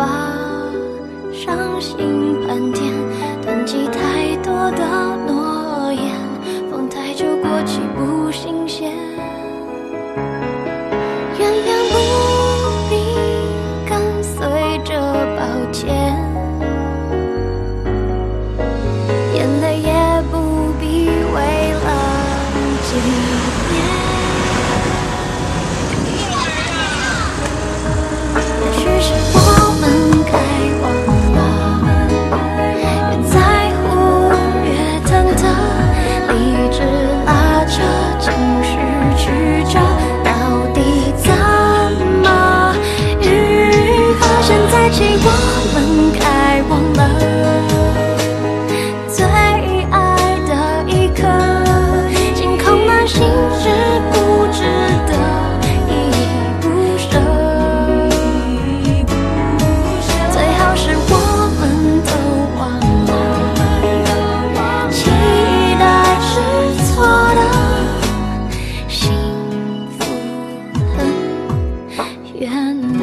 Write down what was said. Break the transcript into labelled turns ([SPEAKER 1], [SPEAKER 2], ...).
[SPEAKER 1] 把伤心盘宇到底怎么愈发生在起我们开？愿。